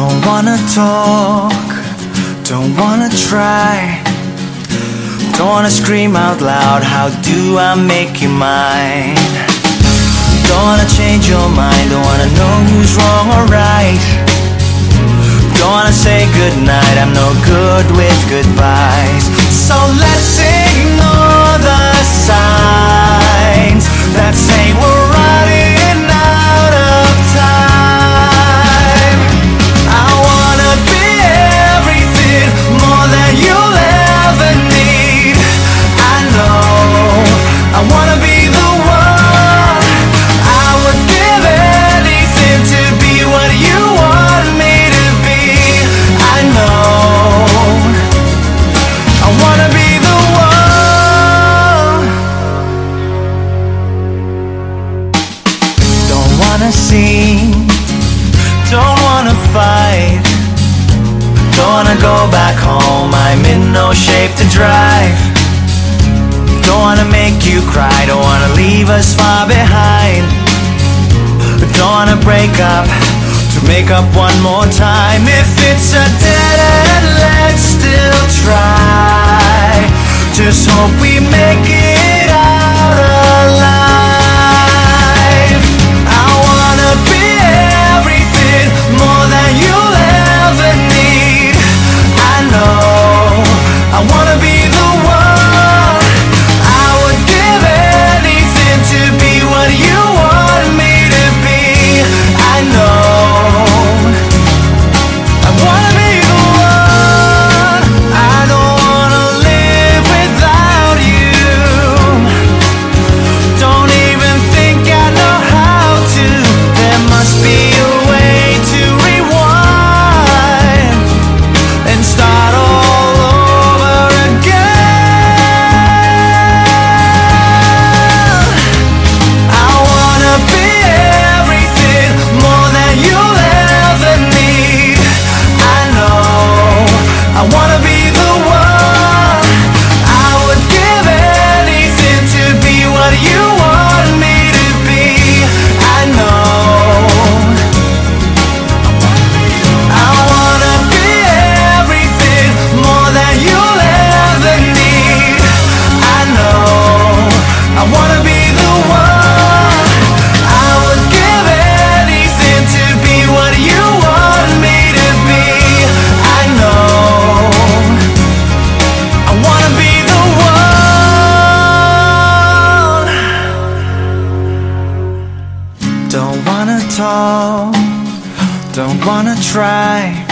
wanna talk, don't wanna try. Don't wanna scream out loud, how do I make you mine? Don't wanna change your mind, don't wanna know who's wrong or right. Don't wanna say goodnight, I'm no good with goodbyes. So let's ignore wanna fight. Don't wanna go back home, I'm in no shape to drive. Don't wanna make you cry, don't wanna leave us far behind. Don't wanna break up to make up one more time. If it's a dead end, let's still Don't wanna try.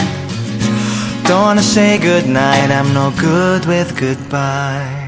Don't wanna say goodnight, I'm no good with goodbye.